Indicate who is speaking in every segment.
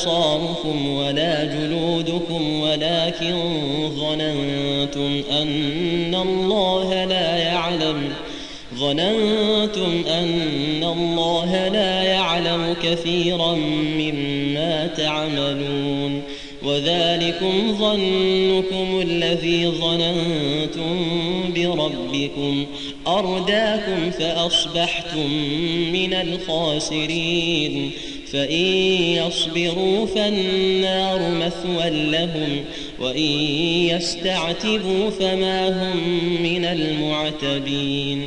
Speaker 1: أبصاركم ولا جلودكم ولكن ظننتم أن الله لا يعلم ظننتم أن الله لا يعلم كثيرا مما تعملون وذلكم ظنكم الذي ظننتم بربكم أرداكم فأصبحتم من الخاسرين فإن يصبروا فالنار مثوى لهم وإن يستعتبوا فما هم من المعتبين.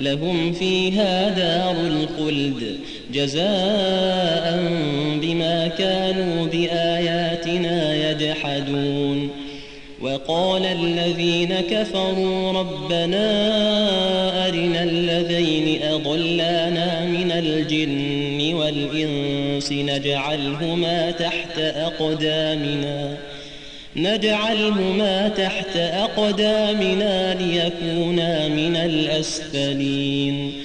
Speaker 1: لهم فيها دار الخلد. جزاء بما كانوا بآياتنا يجحدون. وقال الذين كفروا ربنا أرنا الذين أضلانا من الجن والإنس نجعلهما تحت أقدامنا. نجعلهما تحت أقدامنا ليكونا من الأسفلين.